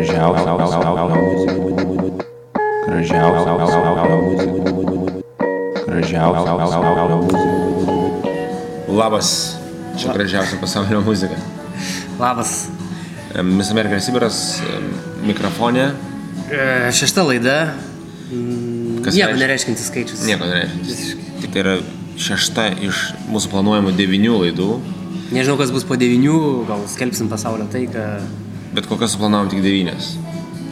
Gražiausia muzika. Gražiausia muzika. Gražiausia muzika. Labas, čia gražiausia pasaulio muzika. Labas. Mis Amerikas Sibiras mikrofonė. E, Šešta laida. Mm, Kas Nieko reiškia? nereiškintis skaičius. Nieko nereiškia. Tik tai yra šešta iš mūsų planuojamų devinių laidų, Nežinau, kas bus po devinių, gal skelbsim pasaulio taiką. Bet kol kas suplanavom tik devynias.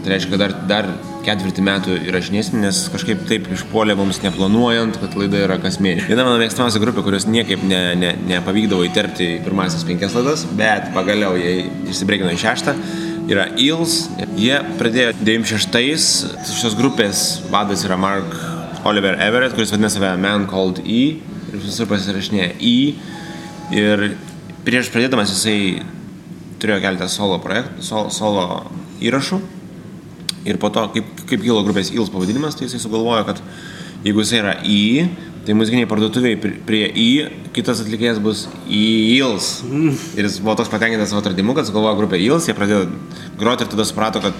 Tai reiškia, kad dar, dar ketvirtį metų įrašinėsim, nes kažkaip taip išpuolė mums neplanuojant, kad laida yra kas mėnesį. Viena mano mėgstamiausia grupė, kurios niekaip ne, ne, nepavykdavo įterpti į pirmasis penkias laidas, bet pagaliau jie išsibreikino į šeštą, yra Eels. Jie pradėjo 96-ais, šios grupės vadas yra Mark Oliver Everett, kuris vadina save Man Called E ir visur pasirašinėja E. Ir prieš pradėdamas jisai turėjo keletą solo projektų, solo, solo įrašų. Ir po to, kaip, kaip kilo grupės Ils pavadinimas, tai jisai sugalvojo, kad jeigu jisai yra I, tai muzikiniai parduotuviai pri- prie I, kitas atlikėjas bus Ils. Ir jis buvo toks patenkintas savo atradimu, kad sugalvojo grupę Ils, jie pradėjo groti ir tada suprato, kad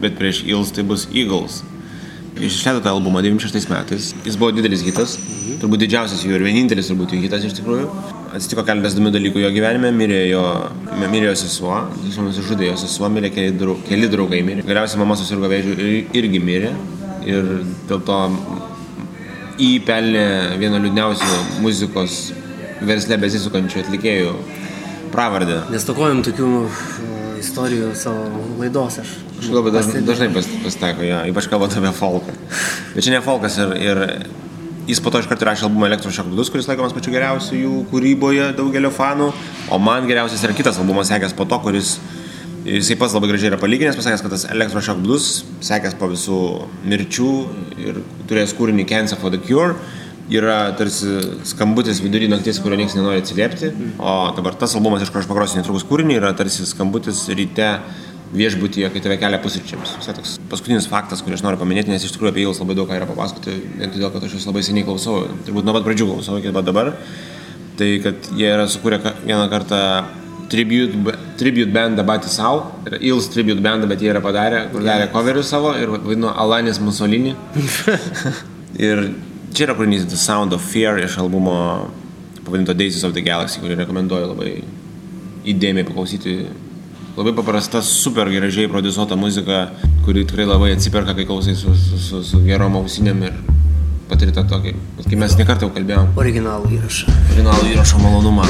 bet prieš Ils tai bus Eagles. Išleido tą albumą 96 metais. Jis buvo didelis hitas, turbūt didžiausias jų ir vienintelis turbūt jų hitas iš tikrųjų. Atsitiko keletas įdomių dalykų jo gyvenime, mirė jo, mirė jo sesuo, jis nusižudė jo sesuo, mirė keli, drau, keli draugai mirė. Galiausiai mama susirgo vėžiu ir irgi mirė. Ir dėl to įpelnė vieną liūdniausių muzikos versle besisukančių atlikėjų pravardę. Nestokojom tokių e, istorijų savo laidos aš. Kažkaip labai dažnai, pasitaiko, ja, ypač kalbant apie folką. Bet čia ne folkas ir, ir jis po to iškart rašė albumą Elektrošok 2, kuris laikomas pačiu geriausiu jų kūryboje daugelio fanų, o man geriausias yra kitas albumas sekęs po to, kuris jisai pats labai gražiai yra palyginęs, pasakęs, kad tas Elektrošok 2 sekęs po visų mirčių ir turėjęs kūrinį Cancer for the Cure. Yra tarsi skambutis vidury nakties, kurio niekas nenori atsiliepti, o dabar tas albumas, iš kurio aš pagrosiu netrukus kūrinį, yra tarsi skambutis ryte viešbutyje, kai tave kelia pusryčiams. Visai toks paskutinis faktas, kurį aš noriu paminėti, nes iš tikrųjų apie Eils labai daug ką yra papasakoti, vien todėl, kad aš jūs labai seniai klausau, turbūt nuo pat pradžių klausau iki pat dabar. Tai kad jie yra sukūrę vieną kartą tribute, tribute bandą savo, yra Eils tribute bandą, bet jie yra padarę, kur darė coverius savo ir vadino Alanis Mussolini. ir čia yra kūrinys The Sound of Fear iš albumo pavadinto Daisies of the Galaxy, kurį rekomenduoju labai įdėmiai paklausyti. Labai paprasta, super gražiai produsuota muzika, kuri tikrai labai atsiperka, kai klausai su, su, su, su gerom ausinėm ir patiri tą tokį, kaip mes nekartą jau kalbėjom, Originalų įrašą. originalų įrašo malonumą.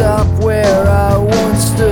Stop where I once stood.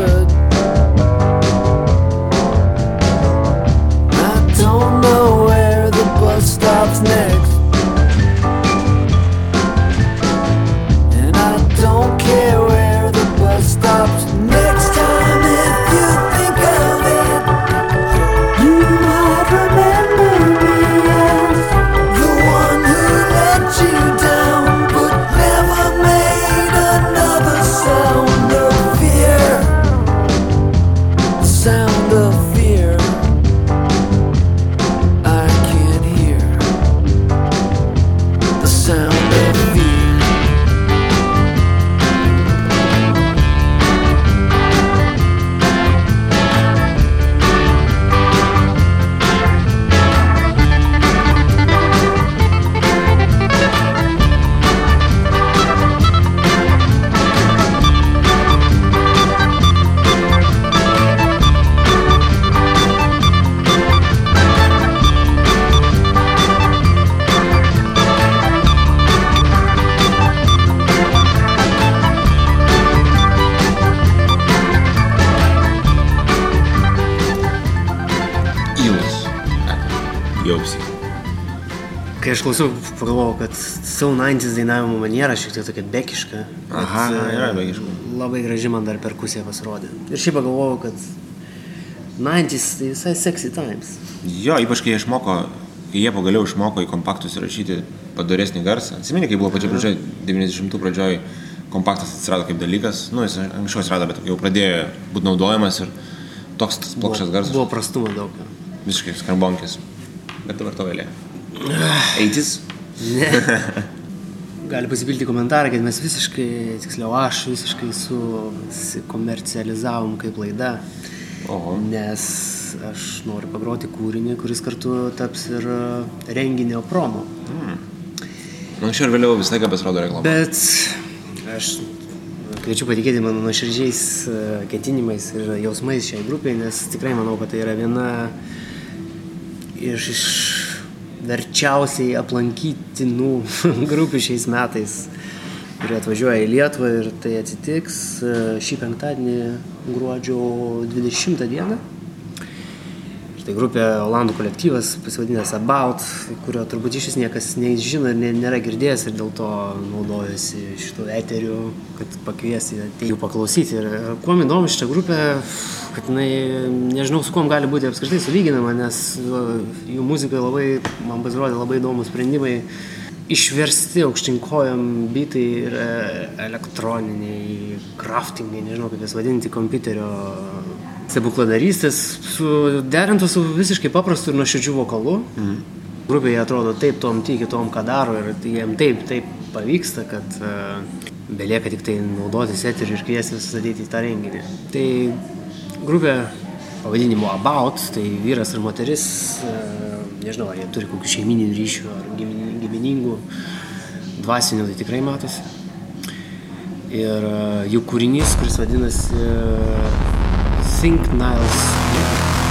išklausiau, pagalvojau, kad Saunantis dainavimo maniera šiek tiek tokia bekiška. Aha, na, yra e, bekiška. Labai graži man dar perkusija pasirodė. Ir šiaip pagalvojau, kad Nantis tai visai sexy times. Jo, ypač kai jie išmoko, kai jie pagaliau išmoko į kompaktus įrašyti padoresnį garsą. Atsimeni, kai buvo pačia pradžia, 90-ų pradžioj kompaktas atsirado kaip dalykas, nu jis anksčiau atsirado, bet jau pradėjo būti naudojamas ir toks plokštas garsas. Buvo prastumo daug. Visiškai skarbonkis. Bet dabar to vėliau. 80s? Ne. Gali pasipilti komentarai, kad mes visiškai, tiksliau aš visiškai sukomercializavom kaip laida. Oho. Nes aš noriu pagroti kūrinį, kuris kartu taps ir e, renginio promo. Mm. Anksčiau ir vėliau visą laiką pasirodo reklama. Bet aš kviečiu patikėti mano nuoširdžiais e, ketinimais ir jausmais šiai grupiai, nes tikrai manau, kad tai yra viena iš, iš verčiausiai aplankytinų grupių šiais metais, kurie atvažiuoja į Lietuvą ir tai atsitiks e, šį penktadienį gruodžio 20 dieną. Tai grupė Olandų kolektyvas pasivadinęs About, kurio turbūt iš vis niekas nežino ir nė- nėra girdėjęs ir dėl to naudojasi šitų eterių, kad pakviesti jų paklausyti. Ir kuo įdomu šitą grupę, kad jinai, nežinau, su kuom gali būti apskritai sulyginama, nes jų muzika labai, man pasirodė labai įdomus sprendimai. Išversti aukštinkojam bitai ir e, elektroniniai, craftingai, nežinau kaip jas vadinti, kompiuterio stebukladarystės, derintos su visiškai paprastu ir nuoširdžiu vokalu. Mhm. Grupėje atrodo taip, tom tiki, tom ką daro ir jiem taip, taip pavyksta, kad uh, belieka tik tai naudotis eteriu ir kviesti visus ateiti į tą renginį. Tai grupė pavadinimu About, tai vyras ir moteris, uh, nežinau, ar jie turi kokių šeimininių ryšių ar gimin- giminingų, dvasinių, tai tikrai matosi. Ir e, jų kūrinys, kuris vadinasi Think Niles. Rockstar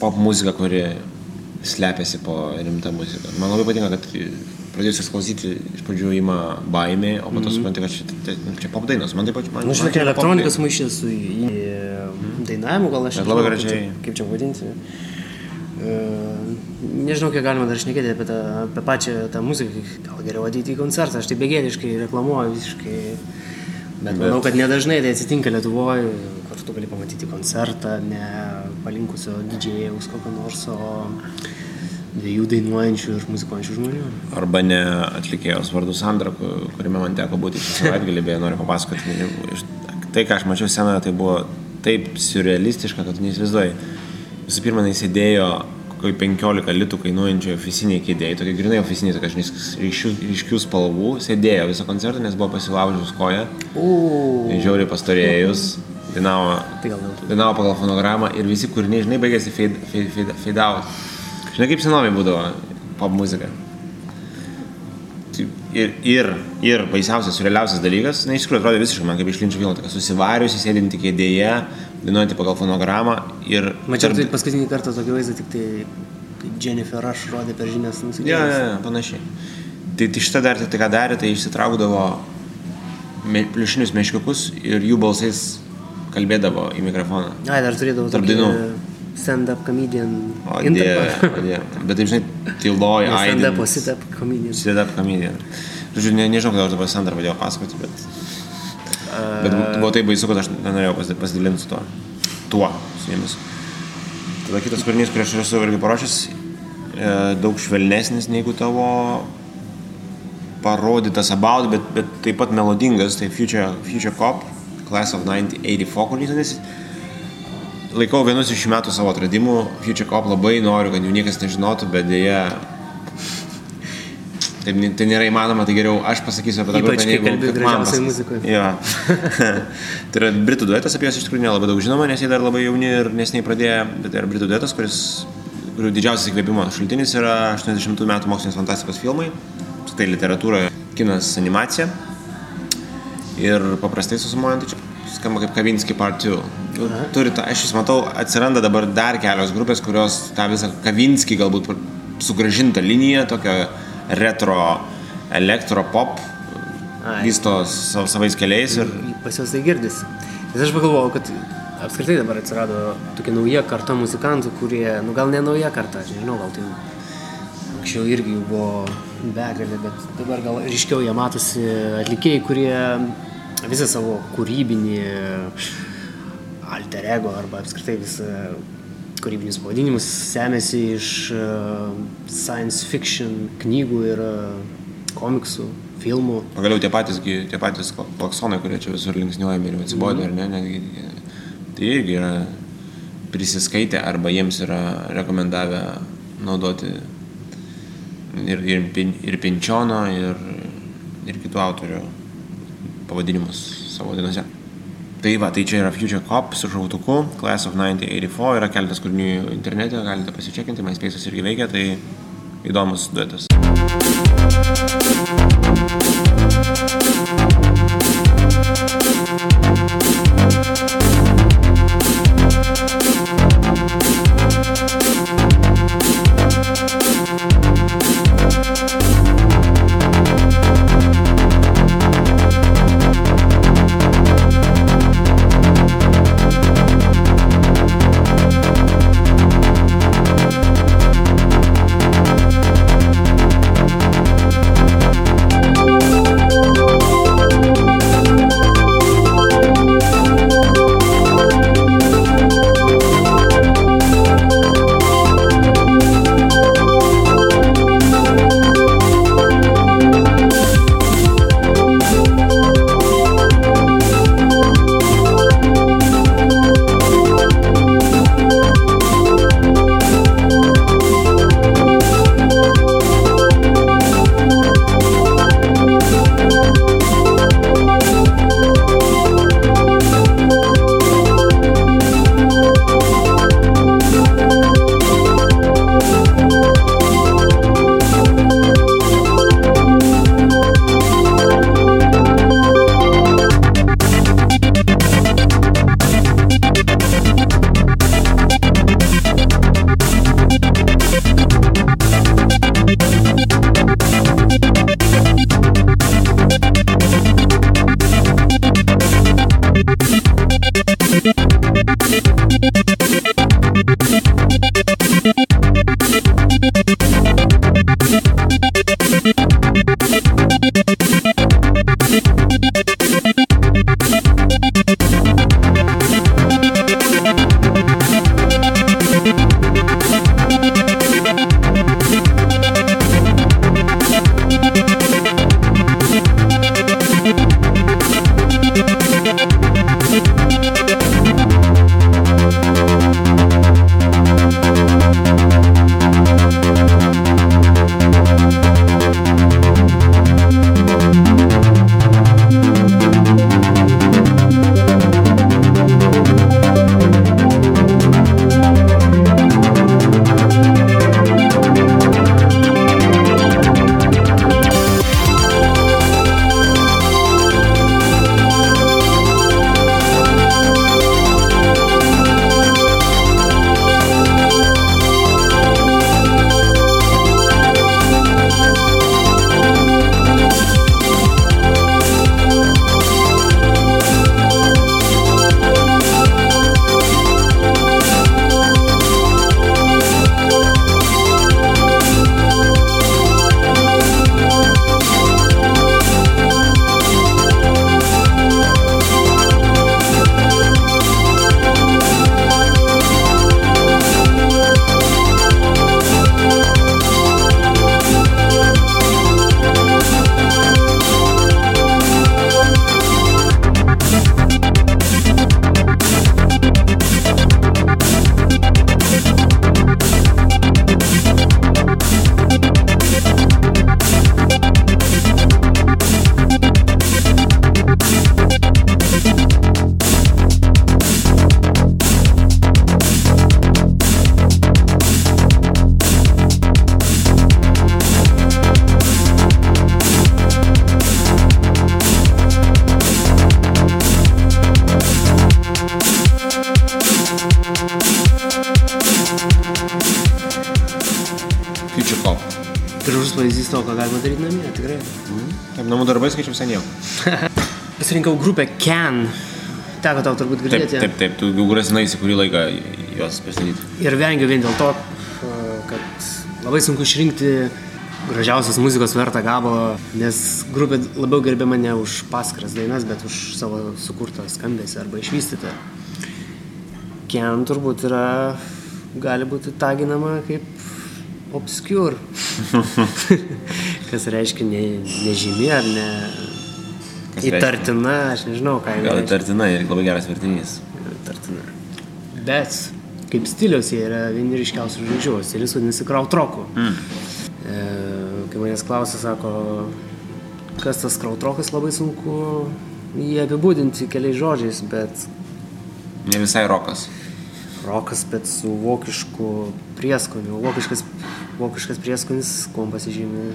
pop muziką, kuri slepiasi po rimtą muziką. Man labai patinka, kad pradėjus klausyti, iš pradžių ima baimė, o po to supranti, kad čia, čia, pop dainos. Man taip pat, man, Nu, man žinai, elektronikos dainos. maišė su į dainavimu, gal aš Bet labai gražiai. Kaip čia vadinti. E, Nežinau, kiek galima dar šnekėti apie, tą, apie pačią tą muziką. Gal geriau ateiti į koncertą. Aš tai begėdiškai reklamuoju visiškai. Bet manau, kad nedažnai tai atsitinka Lietuvoje, kur tu gali pamatyti koncertą, ne palinkusio didžėjaus kokio nors, o dviejų dainuojančių ir muzikuojančių žmonių. Arba ne atlikėjos vardu Sandra, ku- kuriame man teko būti šį savaitgalį, beje, noriu papasakoti. Tai, ką aš mačiau scenoje, tai buvo taip surrealistiška, kad neįsivaizduoji. Visų pirma, jis sėdėjo kokio 15 litų kainuojančioje oficiniai kėdėjai, tokia grinai oficiniai, tokia žinai, ryškių, ryškių spalvų, sėdėjo visą koncertą, nes buvo pasilaužus koją, žiauriai pastorėjus, dainavo, Tai dainavo pagal fonogramą ir visi kūriniai, žinai, baigėsi fade, fade, fade, fade out. Žinai, kaip senovai būdavo pop muzika. Ir, ir, ir baisiausias, realiausias dalykas, na, iš tikrųjų atrodė visiškai man kaip iš linčių filmo, tokia susivariusi, sėdinti kėdėje, dainuojanti pagal fonogramą ir... Mačiau tarp- tai paskutinį kartą tokį vaizdą, tik tai Jennifer Rush rodė per žinias Jo, nusikėlęs. jo, jo, panašiai. Tai, tai šitą dar tai ką darė, tai išsitraukdavo me, pliušinius meškiukus ir jų balsais kalbėdavo į mikrofoną. Ai, dar turėdavau Tarp dainų. stand-up comedian. O, dieve, o, dieve. Bet taip, žinai, tyloj, Ne Stand-up, sit-up comedian. Stand-up comedian. Žodžiu, ne, nežinau, kodėl aš dabar Sandra pradėjau pasakoti, bet... Bet bu- buvo taip baisu, kad aš nenorėjau pasi- pasidalinti su tuo. Tuo, su jumis. Tada kitas kūrinys, kurį aš esu irgi paruošęs, e, daug švelnesnis negu tavo parodytas about, bet, bet taip pat melodingas, tai Future, Future Cop, Class of 1984 kūrinys. Laikau vienus iš šių metų savo atradimų, Future Cop labai noriu, kad jų niekas nežinotų, bet dėja Taip, ni- tai nėra įmanoma, tai geriau aš pasakysiu apie tą grupę, negu kad man pasakys. Jo. tai yra britų duetas, apie juos iš tikrųjų nelabai daug žinoma, nes jie dar labai jauni ir nesiniai pradėjo, bet tai yra britų duetas, kuris, kurių didžiausias įkvėpimo šaltinis yra 80 metų mokslinės fantastikos filmai, tai literatūra, kinas, animacija. Ir paprastai susumuojant, tai čia skamba kaip Kavinski Part 2. Nu, Turi tą, aš jūs matau, atsiranda dabar dar kelios grupės, kurios tą visą Kavinski galbūt sugražintą liniją, tokią retro elektro pop Ai. vysto sa- savais keliais ir Pas juos tai girdisi. Nes aš pagalvojau, kad apskritai dabar atsirado tokia nauja karta muzikantų, kurie, nu gal ne nauja karta, aš nežinau, gal tai anksčiau irgi jų buvo begalė, bet dabar gal ryškiau jie matosi atlikėjai, kurie visą savo kūrybinį alter ego arba apskritai visą kūrybinius pavadinimus semėsi iš e, science fiction knygų ir e, komiksų, filmų. pagaliau tie patys, tie patys kla- klaksonai, kurie čia visur linksniuojami ir atsibodė, ar ne, netgi, tai irgi yra prisiskaitę arba jiems yra rekomendavę naudoti ir, ir, ir Pinčiono, ir, ir kitų autorių pavadinimus savo dainose. Tai va, tai čia yra Future Cop su žautuku, Class of 1984, yra keletas kūrinių internete, galite pasičiakinti, MySpace'as irgi veikia, tai įdomus duetas. Thank you Thank you. Pavyzdys to, ką galima daryti namie, tikrai. Taip, namų darbai skaičiau seniau. Pasirinkau grupę Ken. Teko tau turbūt Taip, girdėti. taip, taip, tu jau grasinaisi kurį laiką juos pristatyti. Ir vengiu vien dėl to, kad labai sunku išrinkti gražiausios muzikos vertą gabalą, nes grupė labiau gerbė mane už paskras dainas, bet už savo sukurtą skambesį arba išvystytą. Ken turbūt yra, gali būti taginama kaip obscure. Kas reiškia ne, nežymi ar ne Kas reiškia? įtartina, aš nežinau, ką Gal reiškia. įtartina ir labai geras vertinys. Tartina. Bet kaip stilius jie yra vieni ryškiausių žvaigždžių. Stilius vadinasi krautroku. Mm. E, kai manęs klausia, sako, kas tas krautrokas, labai sunku jį apibūdinti keliais žodžiais, bet Ne visai rokas. Rokas, bet su vokišku prieskoniu. Vokiškas, vokiškas prieskonis, kuo pasižymi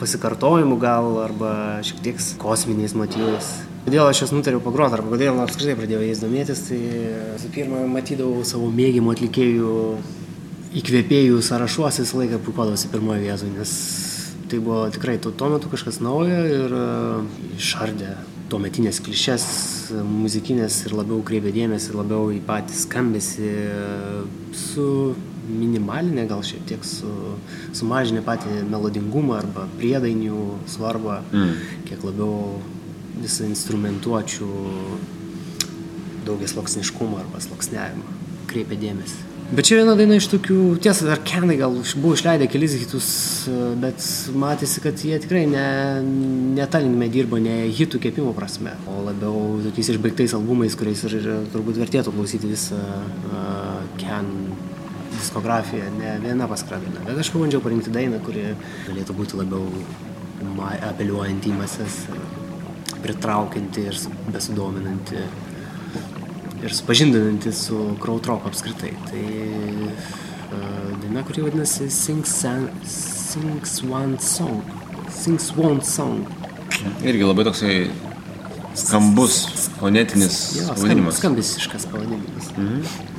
pasikartojimu gal, arba šiek tiek kosminiais motyvais. Kodėl aš jas nutariau pagroti, arba kodėl apskritai pradėjau jais domėtis, tai visų pirma, matydavau savo mėgimų atlikėjų įkvėpėjų sąrašuose visą laiką puikuodavosi pirmoje vietoje, nes tai buvo tikrai tuo metu kažkas naujo ir e, išardė tuo metinės klišės e, muzikinės ir labiau kreipė dėmesį labiau į patį skambesį su minimalinė gal šiek tiek su, sumažinė patį melodingumą arba priedainių svarbą, mm. kiek labiau visą instrumentuočių daugias sluoksniškumą arba sluoksniavimą kreipia dėmesį. Bet čia viena daina iš tokių, tiesa, dar Kenai gal buvo išleidę kelis hitus, bet matėsi, kad jie tikrai ne, ne ta linkme dirbo, ne hitų kepimo prasme, o labiau tokiais išbaigtais albumais, kuriais ir, ir turbūt vertėtų klausyti visą uh, Ken diskografiją, ne viena paskrabina. Bet aš pabandžiau parinkti dainą, kuri galėtų būti labiau apeliuojanti į mases, pritraukianti ir su- besudominanti ir supažindinanti su krautroko apskritai. Tai uh, daina, kuri vadinasi Sings, San- Sings One Song. Sings One Song. Irgi labai toksai skambus, fonetinis pavadinimas. skambisiškas pavadinimas. She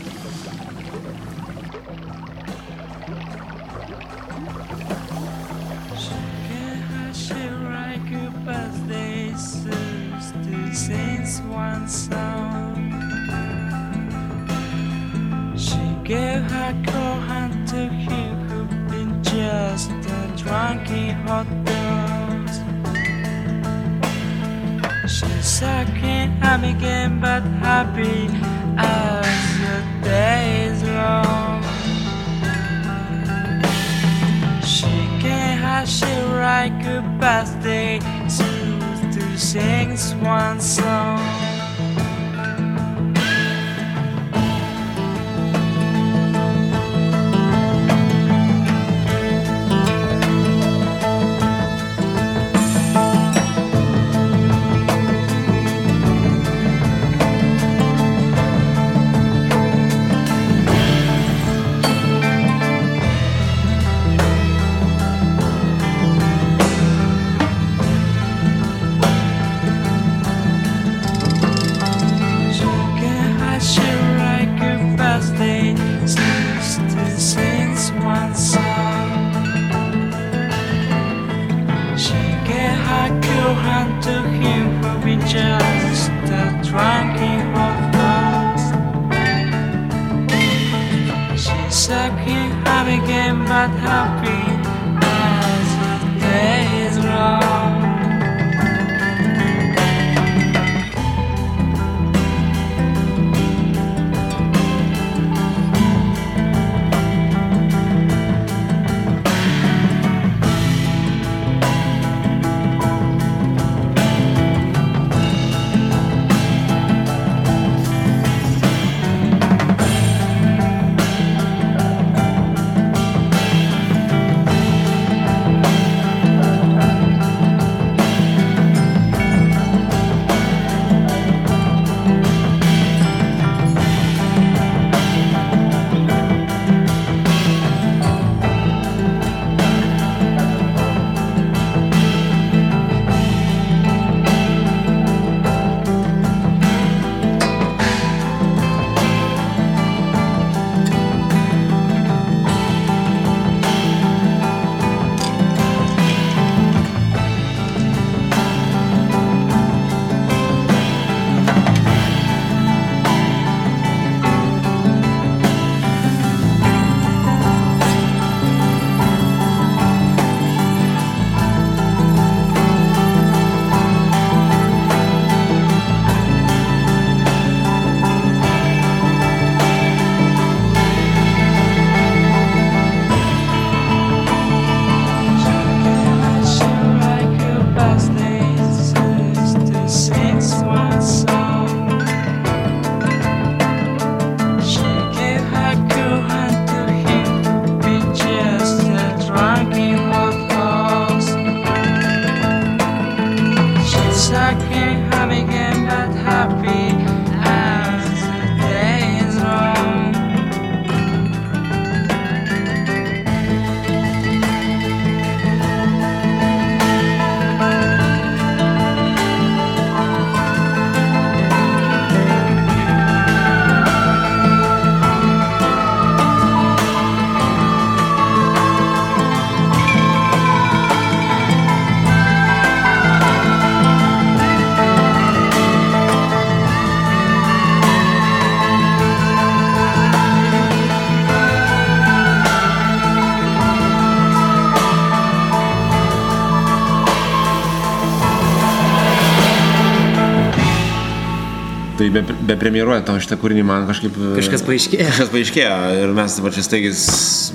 premjeruojant tavo šitą kūrinį man kažkaip... e, Kažkas paaiškėjo. Kažkas paaiškėjo ir mes dabar čia staigis,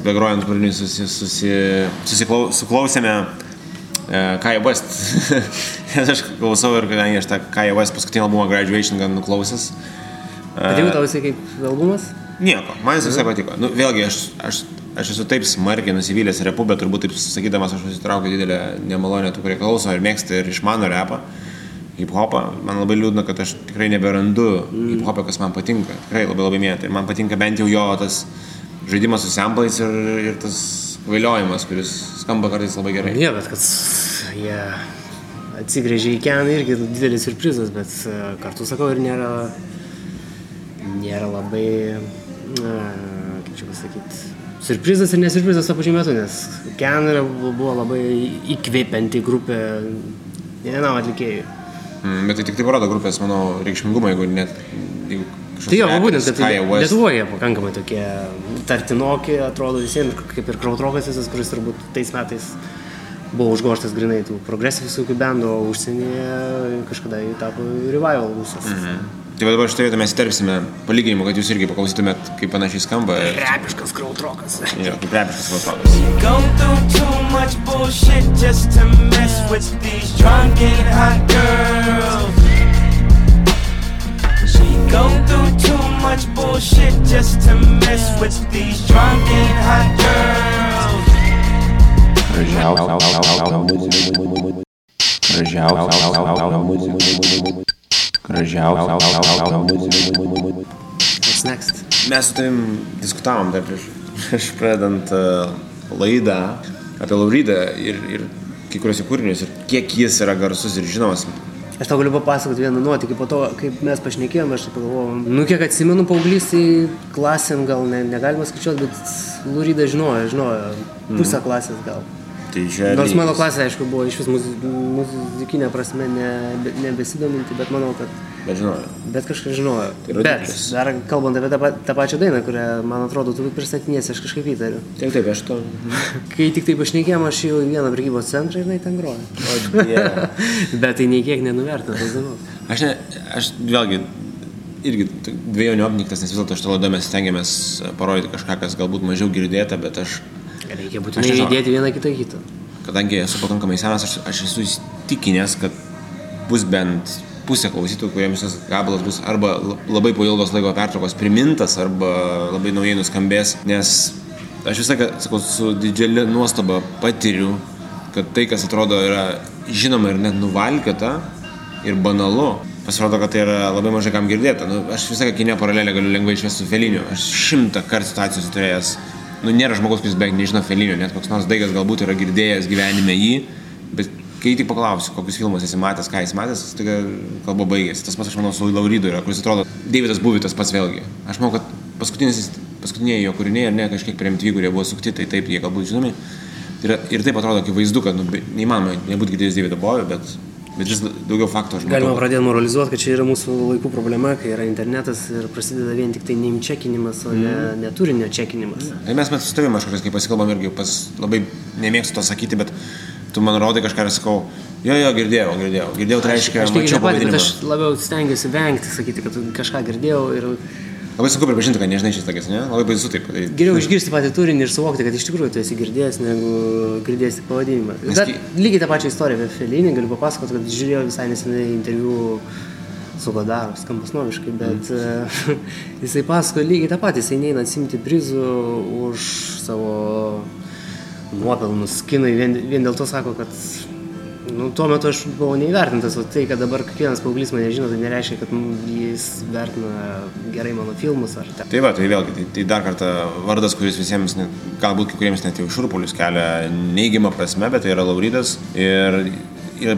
begrojant kūrinį, susi, susi, susiklau, suklausėme e, Kanye West. Nes aš klausau ir kadangi aš tą Kanye West paskutinį albumą Graduation gan nuklausęs. Patiko tau jisai kaip albumas? Nieko, man jis visai patiko. Nu, vėlgi, aš, aš, aš esu taip smarkiai nusivylęs repu, bet turbūt taip sakydamas aš susitraukiu didelę nemalonę tų, kurie klauso ir mėgsta ir išmano repą, hip-hopą. Man labai liūdna, kad aš tikrai neberandu hip-hopą, kas man patinka. Tikrai labai labai mėtai. Man patinka bent jau jo tas žaidimas su samplais ir, ir tas vailiojimas, kuris skamba kartais labai gerai. Ne, bet kad jie atsigrėžė į Keną irgi didelis surprizas, bet e, kartu sakau ir nėra, nėra labai, na, kaip čia pasakyti, surprizas ir nesurprizas to pačiu metu, nes Ken buvo labai įkvėpianti grupė ne vienam atlikėjui. Mm, bet tai tik tai parodo grupės, manau, reikšmingumą, jeigu net... Jeigu Tai jo, būtent, kad Lietuvoje pakankamai tokie tartinoki, atrodo visiems, kaip ir Krautrokas visas, kuris turbūt tais metais buvo užgoštas grinai tų progresyvių visokių bendų, o užsienyje kažkada jį tapo revival visas. Mhm. Tai dabar šitą vietą mes įterpsime palyginimą, kad jūs irgi paklausytumėt, kaip panašiai skamba. Repiškas Krautrokas. Jo, kaip repiškas vartotojas. Go through too much bullshit just to mess with these drunk and hot girls. She go through too much bullshit just to mess with these drunk and hot girls. Gražiausia muzika. Gražiausia muzika. Gražiausia. What's next? Mes su tavim diskutavom dar prieš, prieš pradedant uh, laidą apie Lauridą ir, ir kai kuriuos jo kūrinius ir kiek jis yra garsus ir žinomas. Aš tau galiu papasakoti vieną nuotykį, po to, kaip mes pašnekėjome, aš pagalvojau, nu kiek atsimenu, paauglystėj klasėm gal ne, negalima skaičiuoti, bet Lurida žinojo, žinojo pusę klasės gal. Tai čia Nors mano klasė, aišku, buvo iš vis muzi- muzikinė prasme ne, be- nebesidominti, bet manau, kad Bet žinojo. bet kažkas žinojo. Tai bet rodiklis. dar kalbant apie tą, tą pačią dainą, kurią, man atrodo, tu pristatinėsi, aš kažkaip įtariu. Taip, taip, aš to. Kai tik tai pašnekėjom, aš jau į vieną prekybos centrą ir jinai ten groja. O, Dieve. bet tai nei kiek nenuvertina tos dainos. Aš, ne, aš vėlgi irgi dviejonių apniktas, nes vis dėlto šitą laidą mes stengiamės parodyti kažką, kas galbūt mažiau girdėta, bet aš, Reikia būtinai įdėti vieną kitą kitą. kadangi esu pakankamai senas, aš, aš esu įstikinęs, kad bus bent pusė klausytojų, kuriems šis gabalas bus arba labai po ilgos laiko pertraukos primintas, arba labai naujai nuskambės, nes aš visą sakau, su didžiulė nuostaba patiriu, kad tai, kas atrodo yra žinoma ir net nuvalkiota ir banalu, pasirodo, kad tai yra labai mažai kam girdėta. Nu, aš visą kinė paralelę galiu lengvai išvesti su feliniu. Aš šimtą kartų situacijos turėjęs. Nu, nėra žmogus, kuris beveik nežino felinio, net koks nors daigas galbūt yra girdėjęs gyvenime jį, bet kai tik paklausiu, kokius filmus esi matęs, ką jis matęs, tai kalba baigėsi. Tas pats, aš manau, su Lauridu yra, kuris atrodo, Davidas Buvitas pats vėlgi. Aš manau, kad paskutinis, paskutiniai jo kūriniai, ar ne, kažkiek MTV, kurie buvo sukti, tai taip, jie galbūt žinomi. Tai yra, ir taip atrodo akivaizdu, kad nu, neįmanoma nebūti girdėjęs Davido Bovio, bet, bet vis daugiau faktų aš Galima matau. pradėti moralizuoti, kad čia yra mūsų laikų problema, kai yra internetas ir prasideda vien tik tai name čekinimas, o ne, ne turinio čekinimas. Tai mes mes su tavimi aš kažkas, kai pasikalbam irgi, pas, labai nemėgstu to sakyti, bet tu man rodai kažką ir sakau, jo, jo, girdėjau, girdėjau. Girdėjau, tai reiškia, Aš lygiai mačiau taip pat, aš labiau stengiuosi vengti, sakyti, kad kažką girdėjau ir Labai sunku pripažinti, kad nežinai takas, ne? Labai baisu taip padaryti. geriau išgirsti patį turinį ir suvokti, kad iš tikrųjų tu esi girdėjęs, negu girdėjęs tik pavadinimą. Nes kai- lygiai tą pačią istoriją apie Felinį galiu papasakoti, kad žiūrėjau visai nesenai interviu su Godaru, skambus noviškai, bet mm. jisai pasakoja lygiai tą patį, jisai neina atsimti prizų už savo nuopelnus kinai, vien, vien dėl to sako, kad nu, tuo metu aš buvau neįvertintas, o tai, kad dabar kiekvienas paauglys mane žino, tai nereiškia, kad nu, jis vertina gerai mano filmus ar tą. Tai va, tai vėlgi, tai, tai dar kartą vardas, kuris visiems, net, galbūt kai kuriems net jau šurpulius kelia neigiamą prasme, bet tai yra Lauridas. Ir,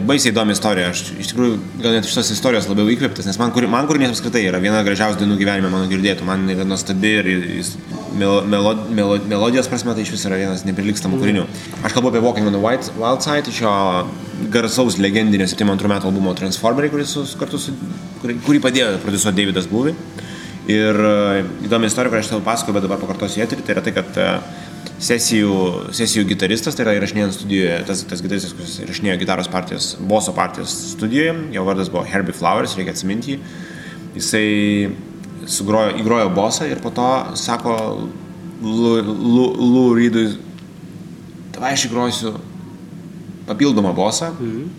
baisiai įdomi istorija. Aš iš tikrųjų gal net iš tos istorijos labiau įkvėptas, nes man, kur, man kūrinys apskritai yra viena gražiausių dainų gyvenime mano girdėtų. Man yra nuostabi ir jis melo, melo, melo, melodijos prasme tai iš vis yra vienas neprilikstamų kūrinių. Aš kalbu apie Walking on the White, Wild Side, iš jo garsaus legendinio 72 metų albumo Transformeriai, kuris kartu su, kurį, kurį padėjo produsuoti Davidas Buvį. Ir e, įdomi istorija, kurią aš tau pasakoju, bet dabar pakartosiu eterį, tai yra tai, kad e, sesijų, sesijų gitaristas, tai yra įrašinėjant studijoje, tas, tas gitaristas, kuris įrašinėjo gitaros partijos, boso partijos studijoje, jo vardas buvo Herbie Flowers, reikia atsiminti jį. jisai sugrojo, įgrojo bosą ir po to sako Lou Reedui, tavai aš įgrosiu papildomą bosą, mhm.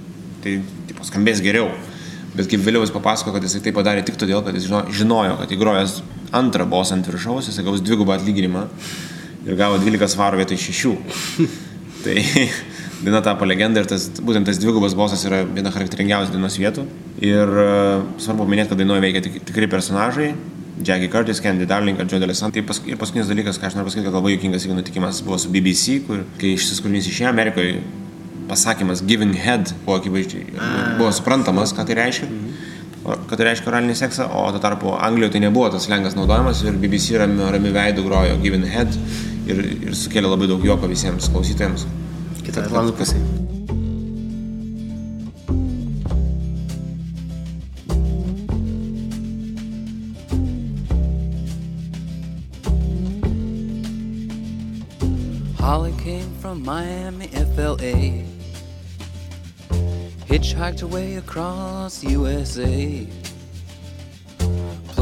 tai tipo, skambės geriau. Bet kaip vėliau jis papasako, kad jisai tai padarė tik todėl, kad jis žino- žinojo, kad įgrojęs antrą bosą ant viršaus, jisai gaus dvigubą atlyginimą ir gavo 12 svarų vietoj 6. tai daina tapo legenda ir tas, būtent tas dvigubas bosas yra viena charakteringiausių dainos vietų. Ir e, svarbu minėti, kad dainoje veikia tik, tikri personažai. Jackie Curtis, Candy Darling ar Joe Delesan. Tai pas, ir paskutinis dalykas, ką aš noriu pasakyti, kad labai juokingas įvykių nutikimas buvo su BBC, kur kai šis kūrinys išėjo Amerikoje, pasakymas giving head buvo akivaizdžiai, buvo suprantamas, ką tai reiškia. o- kad tai reiškia oralinį seksą, o tuo tarpu Anglijoje tai nebuvo tas lengas naudojamas ir BBC rami, rami veidų grojo Given Head ir, ir sukėlė labai daug juoko visiems klausytojams. Kita Atlanto pusė. Holly came from Miami, FLA. Hitchhiked her way across USA.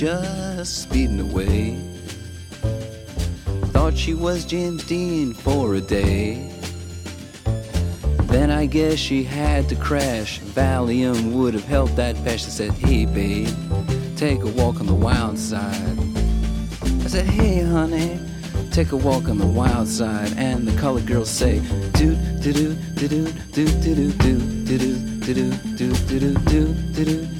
Just speeding away. Thought she was James Dean for a day. Then I guess she had to crash. Valium would have helped that. I said, Hey, babe, take a walk on the wild side. I said, Hey, honey, take a walk on the wild side. And the colored girls say, Do, do, do, do, do, do, do, do, do, do, do, do, do, do, do, do, do, do,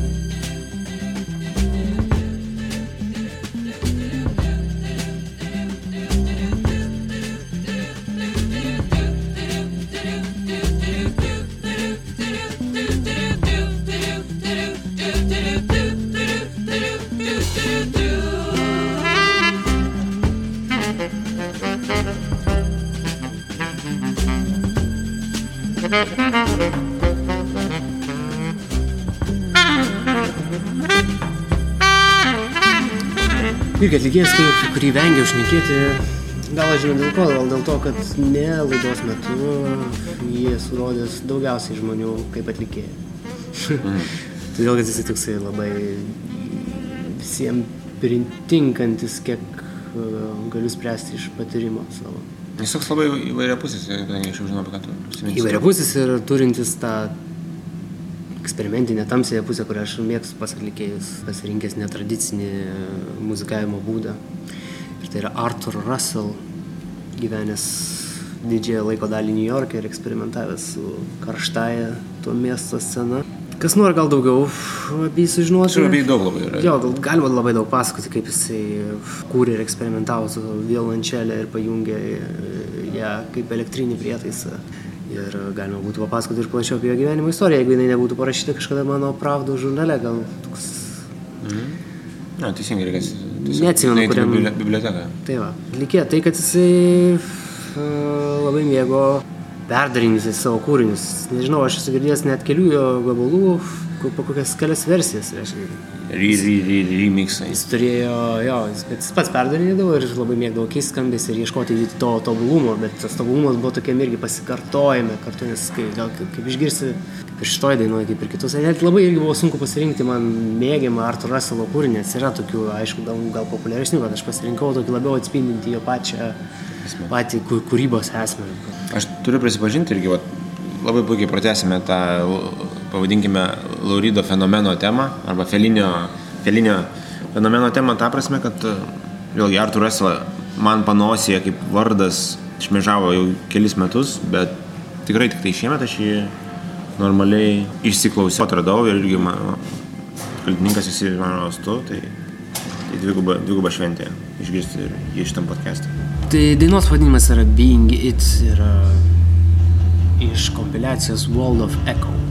kai- apie kurį vengiau šnekėti, gal aš žinau dėl ko, gal dėl to, kad ne laidos metu jie surodęs daugiausiai žmonių kaip atlikėja. Todėl, kad jisai toksai labai visiems pritinkantis, kiek uh, galiu spręsti iš patyrimo savo. Jis toks labai įvairia pusės, kadangi aš jau žinau, apie ką tu užsiminsi. Įvairiapusis ir turintis tą eksperimentinę tamsėje pusę, kurią aš mėgstu pas atlikėjus, pasirinkęs netradicinį muzikavimo būdą. Ir tai yra Arthur Russell, gyvenęs didžiąją laiko dalį New York'e ir eksperimentavęs su karštaja to miesto scena. Kas nori gal daugiau apie jį sužinoti? Čia labai daug labai yra. Jo, gal galima labai daug pasakoti, kaip jisai kūrė ir eksperimentavo su violončelė ir pajungė ją kaip elektrinį prietaisą. Ir galima būtų papasakoti ir plačiau apie jo gyvenimo istoriją, jeigu jinai nebūtų parašyta kažkada mano pravdo žurnale, gal toks... Na, teisingai reikės. Neatsimenu, į kuriam- bibli- biblioteką. Tai va, likė tai, kad jisai e, labai mėgo perdarinėti savo kūrinius. Nežinau, aš esu girdėjęs net kelių jo gabalų, po kokias kelias versijas. Reiškia. Re, re, re, remixai. Jis turėjo, jo, jis, bet jis pats perdarinėdavo ir labai mėgdavo keisti skambės ir ieškoti to tobulumo, bet tas tobulumas buvo tokiam irgi pasikartojime kartu, nes kai, gal kaip, išgirsi, kaip ir šitoje dainoje, kaip ir kitose, net labai irgi buvo sunku pasirinkti man mėgiamą Artur Russelo kūrinį, nes yra tokių, aišku, gal, gal populiaresnių, bet aš pasirinkau tokį labiau atspindintį jo pačią, patį kū- kūrybos esmę. Aš turiu prisipažinti irgi, vat, labai puikiai pratęsime tą, pavadinkime, Laurido fenomeno temą, arba Felinio, Felinio fenomeno temą, tą prasme, kad e, vėlgi Artur Russell man panosėje kaip vardas šmežavo jau kelis metus, bet tikrai tik tai šiemet aš jį normaliai išsiklausiau, atradau ir irgi mano kaltininkas esi mano tu, tai, tai dviguba, dviguba šventė išgirsti ir jį šitam podcast'e. Tai dainos vadinimas yra Being It, yra iš kompiliacijos World of Echo.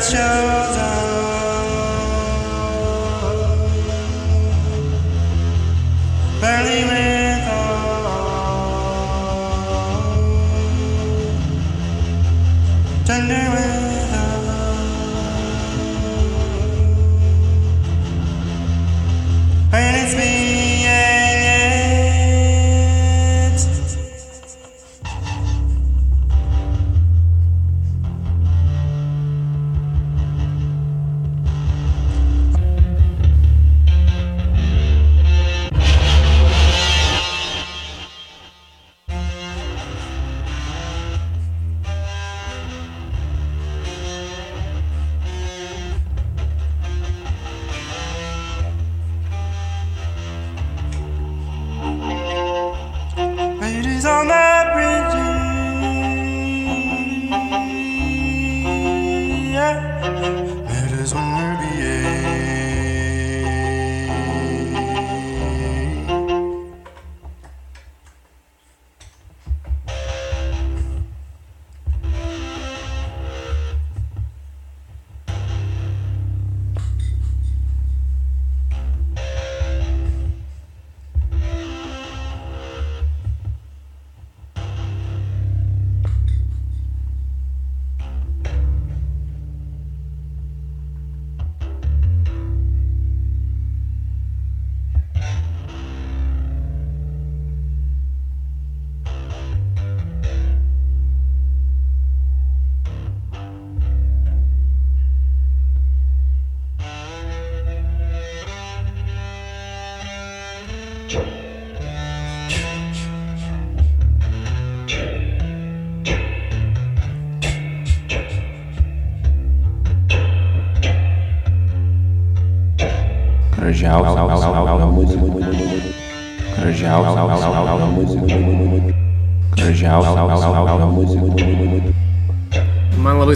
And it shows up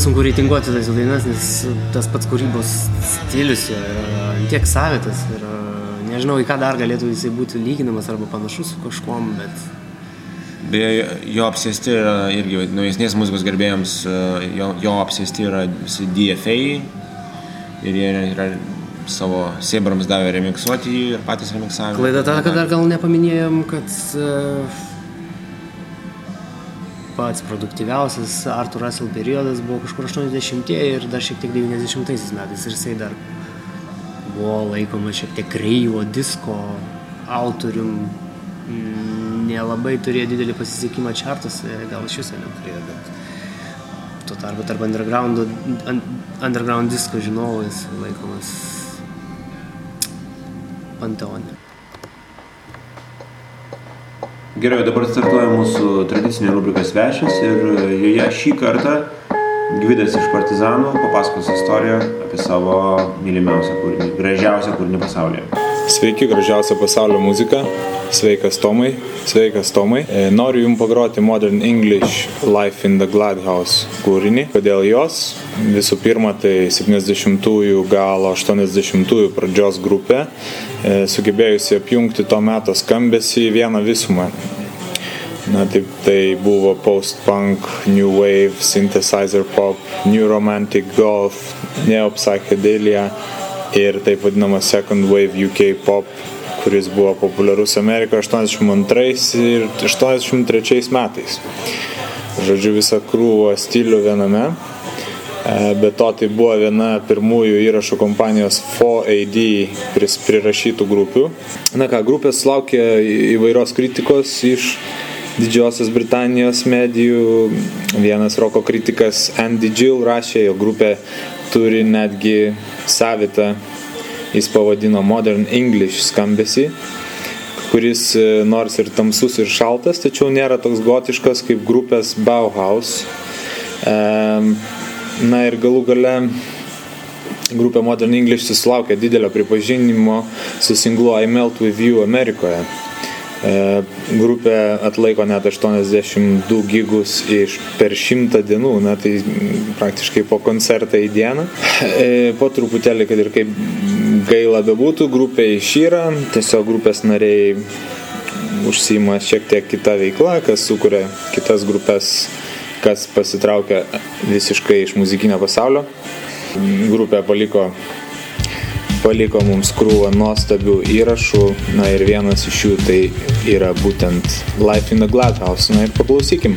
sunku reitinguoti tas jų dainas, nes tas pats kūrybos stilius jo yra tiek savitas ir nežinau, į ką dar galėtų jisai būti lyginamas arba panašus su kažkuom, bet Beje, jo apsėsti yra irgi naujesnės muzikos gerbėjams, e, jo, jo apsėsti yra visi DFA ir jie yra savo sėbrams davė remiksuoti jį ir patys remiksavę. klaida ta, kad dar gal nepaminėjom, kad e, pats produktyviausias Arthur Russell periodas buvo kažkur 80-ieji ir dar šiek tiek 90-aisiais metais ir jisai dar buvo laikomas šiek tiek kreivo disko autorium. Mm, Nelabai turėjo didelį pasisekimą čartuose, gal iš viso neturėjo, bet tuo tarpu tarp underground, un, underground disko žinovų jis laikomas panteone. Gerai, dabar startuoja mūsų tradicinė rubrika svečias ir joje šį kartą Gvidas iš Partizanų papasakos istoriją apie savo mylimiausią kūrinį, gražiausią kūrinį pasaulyje. Sveiki, gražiausia pasaulio muzika. Sveikas Tomai. Sveikas Tomai. E, Noriu Jums pagroti Modern English Life in the Gladhouse kūrinį. Kodėl jos? Visų pirma, tai 70-ųjų galo 80-ųjų pradžios grupė, e, sugebėjusi apjungti to meto skambesį į vieną visumą. Na taip, tai buvo post-punk, new wave, synthesizer pop, new romantic golf, neopsychedelia ir taip vadinama second wave UK pop, kuris buvo populiarus Amerikoje 82 ir 83 metais. Žodžiu, visą krūvą stilių viename. E, Be to, tai buvo viena pirmųjų įrašų kompanijos 4AD pris- prirašytų grupių. Na ką, grupė sulaukė įvairios kritikos iš Didžiosios Britanijos medijų. Vienas roko kritikas Andy Gill rašė, jo grupė turi netgi savitą, jis pavadino Modern English skambesį, kuris e, nors ir tamsus ir šaltas, tačiau nėra toks gotiškas kaip grupės Bauhaus. Na ir galų gale grupė Modern English susilaukė didelio pripažinimo su singlu I Melt With You Amerikoje. E, Grupė atlaiko net 82 gigus iš per 100 dienų, na tai praktiškai po koncertą į dieną. E, Po truputėlį, kad ir kaip gaila bebūtų, grupė išyra, tiesiog grupės nariai užsima šiek tiek kitą veiklą, kas sukuria kitas grupės, kas pasitraukia visiškai iš muzikinio pasaulio. Grupė paliko paliko mums krūvą nuostabių įrašų, na ir vienas iš jų tai yra būtent Life in the Gladhouse, na ir paklausykim.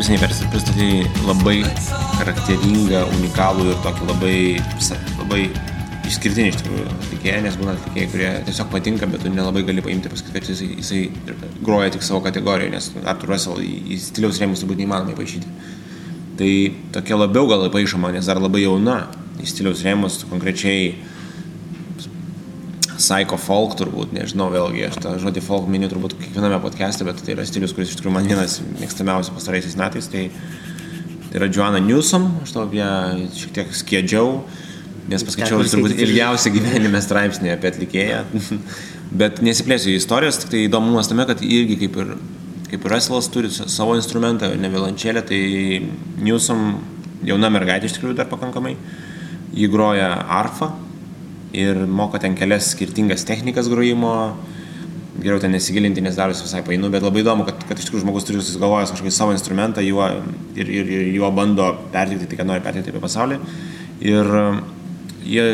Neturi seniai pristatyti labai charakteringą, unikalų ir tokį labai, labai išskirtinį iš tikrųjų atlikėją, nes būna atlikėjai, kurie tiesiog patinka, bet tu nelabai gali paimti pasakyti, kad jisai, jisai groja tik savo kategorijoje, nes Artur Russell į, į stiliaus rėmus turbūt neįmanoma įpašyti. Tai tokia labiau gal paaišoma, nes dar labai jauna į stiliaus rėmus, konkrečiai Psycho folk turbūt, nežinau, vėlgi, aš tą žodį folk miniu turbūt kiekviename podcast'e, bet tai yra stilius, kuris iš tikrųjų man vienas mėgstamiausių pastaraisiais metais. Tai, tai yra Joanna Newsom, aš tau ją šiek tiek skiedžiau, nes paskaičiau turbūt ilgiausią gyvenime straipsnį apie atlikėją. bet nesiplėsiu į istorijos, tik tai įdomumas tame, kad irgi kaip ir, kaip ir Russellas turi sa- savo instrumentą, ne violončelę, tai Newsom jauna mergaitė iš tikrųjų dar pakankamai. Ji groja arfą ir moko ten kelias skirtingas technikas grojimo. Geriau ten nesigilinti, nes darosi visai painu, bet labai įdomu, kad, kad iš tikrųjų žmogus turi susigalvojęs kažkokį savo instrumentą juo, ir, ir, ir juo bando perteikti tai, ką nori perteikti apie pasaulį. Ir um, jie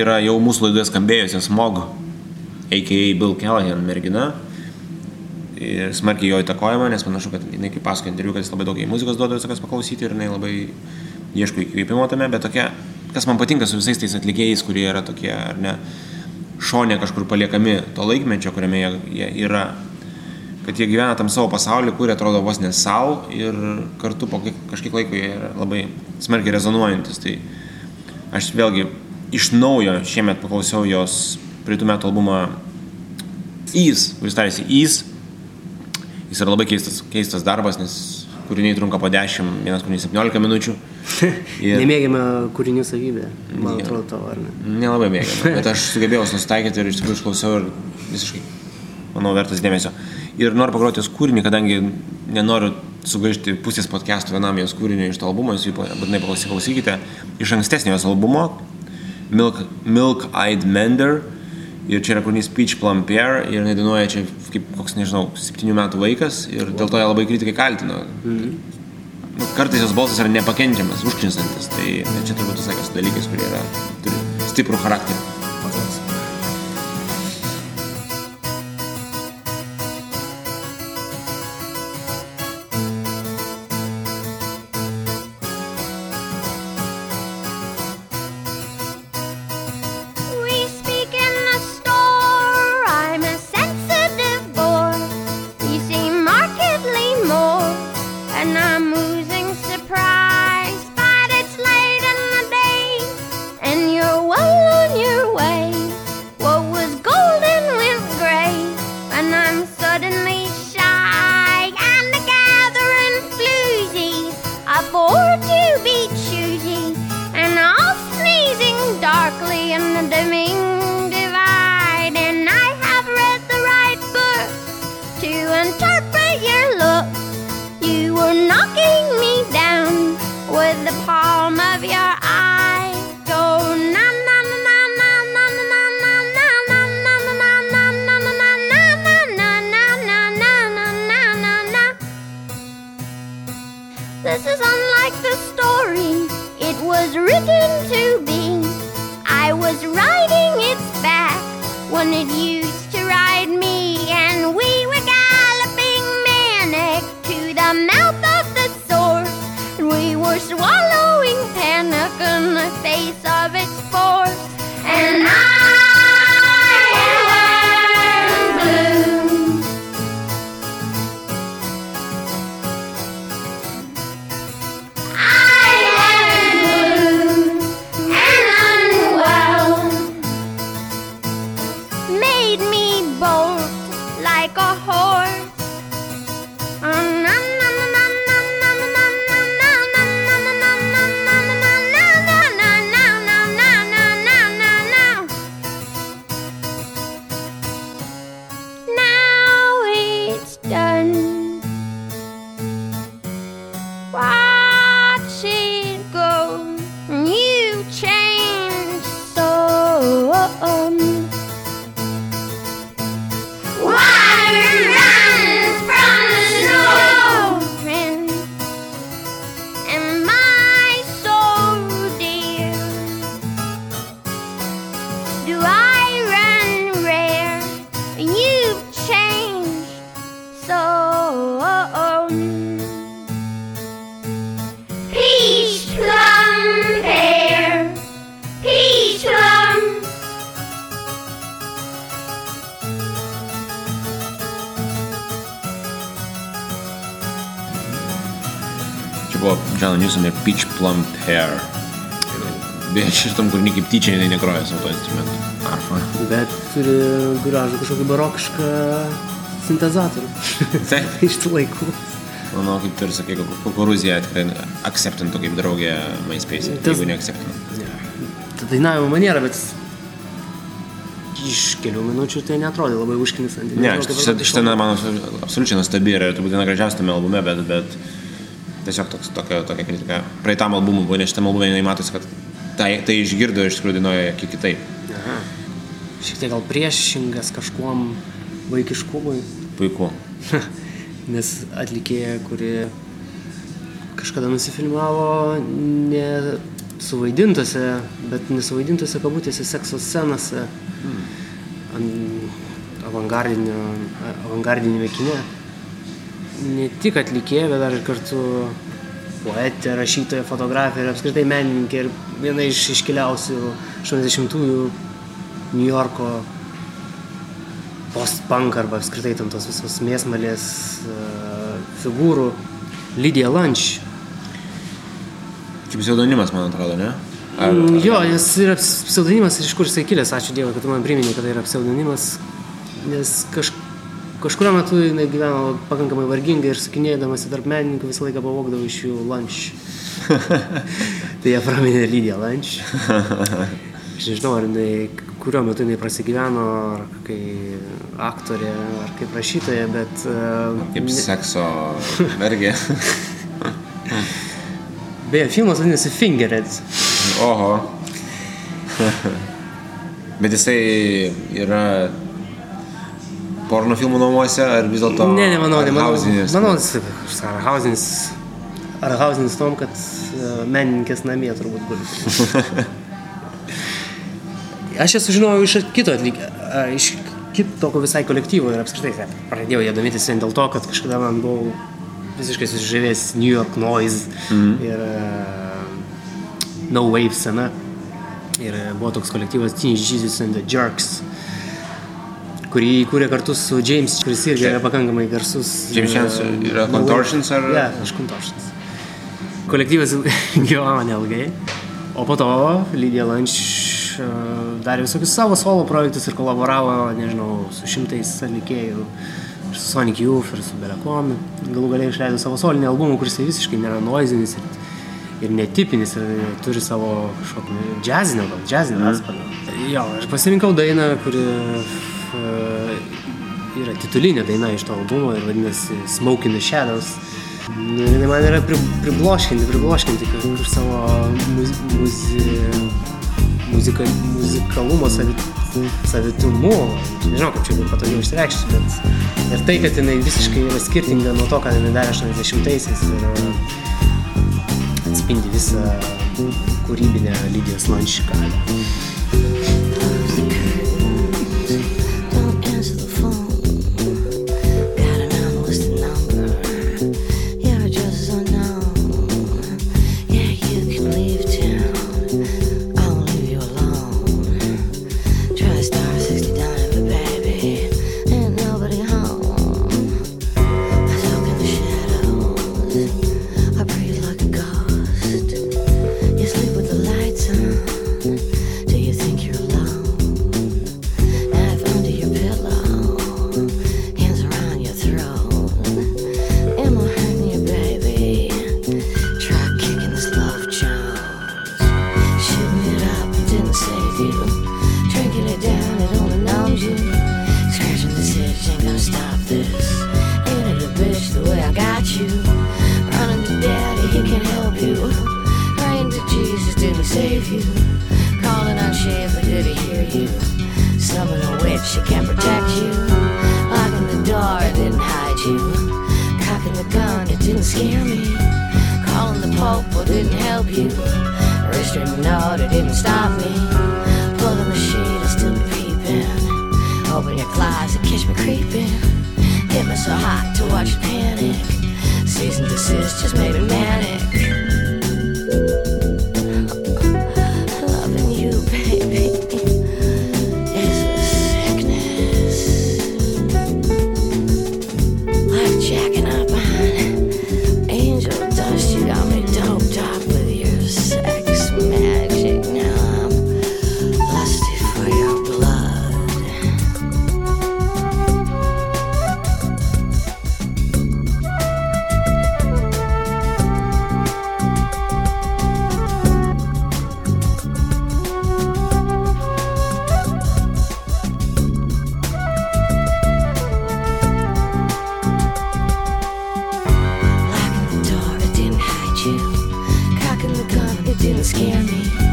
yra jau mūsų laidoje skambėjusi Smog, a.k.a. Bill Callahan mergina. Ir smarkiai jo įtakojama, nes panašu, kad jinai kaip pasakoja interviu, kad jis labai daug jai muzikos duoda visokios paklausyti ir jinai labai ieško įkvėpimo tame, bet tokia, kas man patinka su visais tais atlikėjais, kurie yra tokie, ar ne, šonė kažkur paliekami to laikmečio, kuriame jie, jie yra, kad jie gyvena tam savo pasaulį, kurie atrodo vos ne savo ir kartu po kiek, kažkiek laiko jie yra labai smarkiai rezonuojantis. Tai aš vėlgi iš naujo šiemet paklausiau jos praeitų metų albumą Ease, kuris tarėsi Ease. Jis yra labai keistas, keistas darbas, nes kūriniai trunka po 10, vienas kūrinys 17 minučių. Ir- Nemėgiame kūrinių savybę, man atrodo tavo, ar ne? Nelabai mėgiam, bet aš sugebėjau susitaikyti ir iš tikrųjų išklausiau ir visiškai, manau, vertas dėmesio. Ir noriu pagroti jos kūrinį, kadangi nenoriu sugaišti pusės podcastų vienam jos kūriniui iš to albumo, jūs jį būtinai paklausykite. Iš ankstesnio jos albumo, Milk, Milk Eyed Mender, ir čia yra kūrinys Peach Plum Pear, ir jinai dainuoja čia kaip koks, nežinau, septynių metų vaikas, ir dėl to ją labai kritikai kaltino. Nu, kartais jos balsas yra nepakenčiamas, užknisantis, tai čia turbūt visai kas dalykais, kurie yra, turi stiprų charakterį. wanted you. Tyčia jinai negroja savo to instrumentu. Arfa. Bet turi gražų kažkokį barokišką sintezatorių. Iš tų laikų. Manau, kaip tu ir sakai, kukurūzija tikrai akceptintų kaip draugė MySpace, Tas- jeigu neakceptintų. Ta dainavimo maniera, bet iš kelių minučių tai netrodė labai užknisant. Ne, šitą, na, mano absoliučiai nuostabi ir turbūt viena gražiausia tame albume, bet, bet tiesiog toks, tokia, tokia kritika. Praeitam albumui buvo, nes šitame albume jinai matosi, kad tai, tai išgirdo ir iš tikrųjų dainuoja kiek kitaip. Aha. Šiek tiek gal priešingas kažkuom vaikiškumui, Puiku. nes atlikėja, kuri kažkada nusifilmavo ne suvaidintose, bet nesuvaidintose kabutėse sekso scenose ant avangardinio, avangardinėme kine. Ne tik atlikėja, bet dar ir kartu poetė, rašytoja, fotografė ir apskritai menininkė ir viena iš iškiliausių 80-ųjų New Yorko post-punk arba apskritai ten tos visos mėsmalės uh, figūrų. Lydia Lunch. Čia pseudonimas, man atrodo, ne? Ar, Mm, Jo, nes yra ps- pseudonimas ir iš kur jisai kilęs, ačiū Dievui, kad tu man priminė, kad tai yra pseudonimas, nes kaž, kažkurio metu jinai gyveno pakankamai vargingai ir sukinėdamasi tarp menininkų visą laiką pavogdavo iš jų lunch. tai ją praminė Lydia Lunch. Aš nežinau, ar jinai, kuriuo metu jinai prasigyveno, ar kaip aktorė, ar kaip rašytoja, bet... Uh, Kaip sekso mergė. Beje, filmas vadinasi Fingered. Oho. Bet jisai yra porno filmų namuose, ar vis dėlto... Ne, nemanau, nemanau. Manau, arhausinis. Arhausinis tom, kad e, menininkės namie turbūt guli. Aš ją sužinojau iš kito atlikėjo, iš kitokio visai kolektyvo ir apskritai pradėjau ją domėtis vien dėl to, kad kažkada man buvau visiškai susižavėjęs New York Noise ir uh, No Wave scena. Ir e, buvo toks kolektyvas Teenage Jesus and the Jerks, kurį įkūrė kartu su James, kuris irgi yra pakankamai garsus. James e, Chance yra Contortions ar- Ne, aš Contortions. Kolektyvas gyvavo neilgai, o po to Lydia Lunch e, darė visokius savo solo projektus ir kolaboravo, nežinau, su šimtais atlikėjų, ir su Sonic Youth, ir su Belekom. Galų galiai išleido savo solinį albumą, kuris visiškai nėra noizinis ir, ir netipinis, ir turi savo kažkokį džiazinį, gal džiazinį Mhm. atspalvį. Jo, aš pasirinkau dainą, kuri yra titulinė daina iš to albumo ir vadinasi Smoke in the Shadows. Nu, jinai man yra pri, pribloškinti, pribloškinti kur, kur savo muz, muzi, muzika, muzikalumo savit, savitumu. Nežinau, kaip čia būtų patogiau išsireikšti, bet ir tai, kad jinai visiškai yra skirtinga nuo to, ką jinai darė 80-aisiais ir e, atspindi visą kūrybinę Lydijos Lanšką. scare me.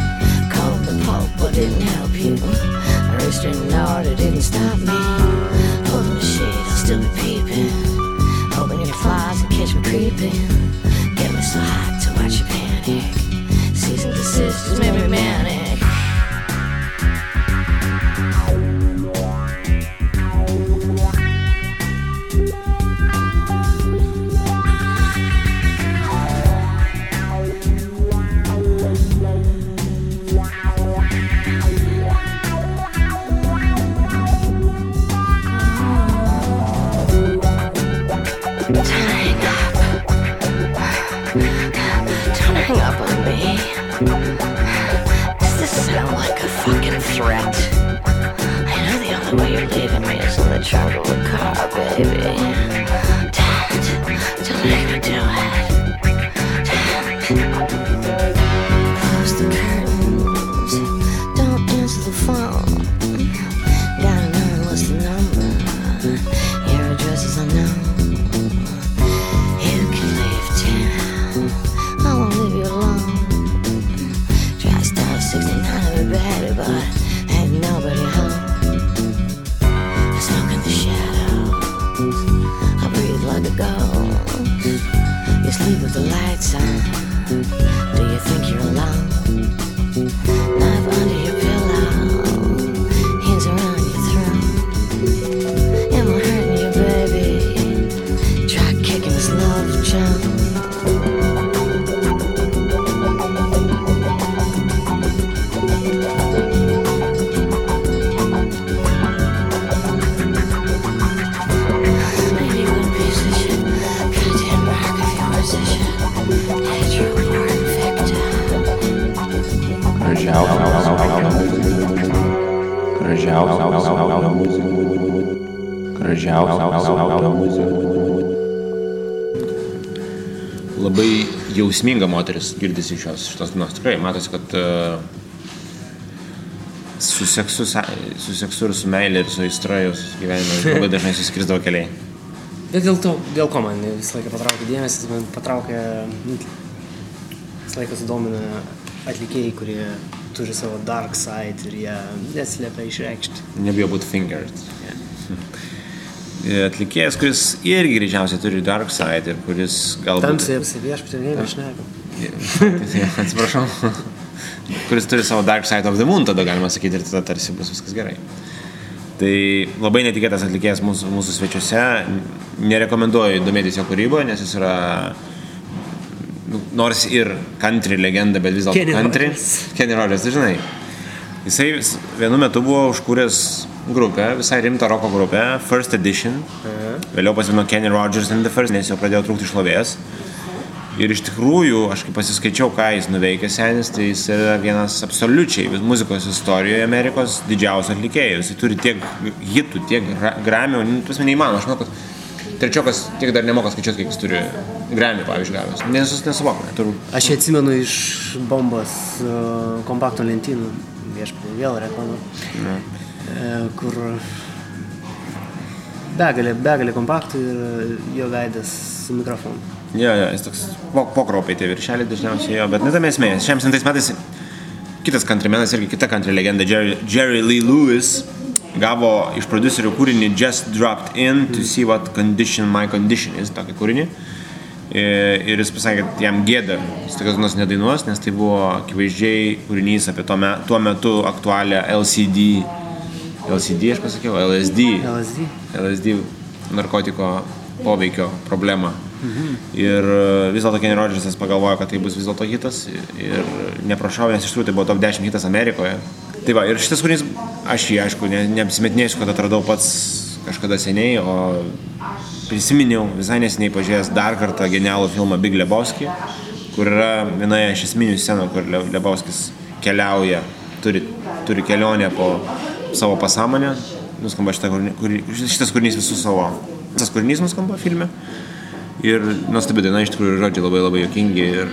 Jausminga moteris girdisi šios, šitos dainos. Tikrai matosi, kad uh, su seksu, su seksu ir su meilė ir su aistra jos gyvenime labai dažnai susikirsdavo keliai. Bet dėl to, dėl ko man visą laiką patraukia dėmesį, man patraukia, nu, visą laiką sudomina atlikėjai, kurie turi savo dark side ir jie neslėpia išreikšti. Nebijau būti fingered. Atlikėjas, kuris irgi greičiausiai turi dark side ir kuris galbūt... Tamsiai apsiviešpatė, ne, aš. Tai Atsiprašau. kuris turi savo Dark Side of the Moon, tada galima sakyti, ir tada tarsi bus viskas gerai. Tai labai netikėtas atlikėjas mūsų, mūsų svečiuose. Nerekomenduoju domėtis jo kūryboje, nes jis yra nu, nors ir country legenda, bet vis dėlto country. Kenny Rogers, tai žinai. Jisai vienu metu buvo užkūręs grupę, visai rimtą roko grupę, First Edition. Vėliau pasivino Kenny Rogers and the First, nes jau pradėjo trūkti šlovės. Ir iš tikrųjų, aš kai pasiskaičiau, ką jis nuveikė senis, tai jis yra vienas absoliučiai vis muzikos istorijoje Amerikos didžiausias atlikėjas. Jis turi tiek hitų, tiek gra- gramių, nu, tas neįmanoma. Aš manau, kad trečiokas tiek dar nemoka skaičiuoti, kiek jis turi gramių, pavyzdžiui, gavęs. Nes jis nesuvokia. Turbūt Aš atsimenu iš bombos uh, kompakto lentynų, viešpatė, vėl reklama, e, kur begalė, begalė kompaktų ir jo veidas su mikrofonu. Jo, jo, jis toks po- pokropiai tie viršeliai dažniausiai jo, bet netame esmė. Šiam sentais metais kitas countrymenas irgi kita country legenda, Jerry, Jerry Lee Lewis, gavo iš producerių kūrinį Just Dropped In to see what condition my condition is, tokį kūrinį. Ir ir jis pasakė, kad jam gėda, jis tokios dainos nedainuos, nes tai buvo akivaizdžiai kūrinys apie tuo metu aktualią LCD, LCD aš pasakiau, LSD, LSD. LSD narkotiko poveikio problemą. Ir e, vis dėlto Kenny Rogersas pagalvojo, kad tai bus vis dėlto hitas ir neprašau, nes iš tikrųjų tai buvo top 10 hitas Amerikoje. Tai va, ir šitas kūrinys, aš jį aišku, ne, neapsimetinėsiu, kad atradau pats kažkada seniai, o prisiminiau visai neseniai pažiūrėjęs dar kartą genialų filmą Big Lebowski, kur yra vienoje iš esminių scenų, kur Le- Lebowskis keliauja, turi, turi kelionę po savo pasąmonę, nuskamba šitą kūrinį, kuri, šitas kūrinys visų savo, visas kūrinys nuskamba filme. Ir nuostabi daina, iš tikrųjų, žodžiai labai labai jokingi ir